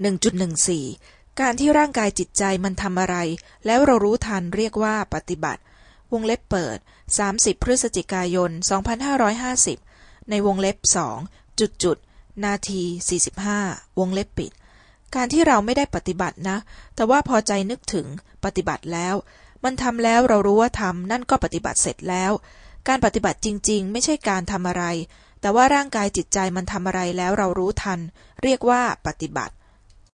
1.14 การที่ร่างกายจิตใจมันทำอะไร แล้วเรารู้ทันเรียกว่าปฏิบัติ วงเล็บเปิด 30 พฤศจิกายน 2550 ในวงเล็บสองจุดจุดนาที 45 วงเล็บปิด การที่เราไม่ได้ปฏิบัตินะ แต่ว่าพอใจนึกถึงปฏิบัติแล้ว มันทำแล้วเรารู้ว่าทำนั่นก็ปฏิบัติเสร็จแล้ว การปฏิบัติจริง ๆ ไม่ใช่การทำอะไรแต่ว่าร่างกายจิตใจมันทำอะไรแล้วเรารู้ทัน เรียกว่าปฏิบัติ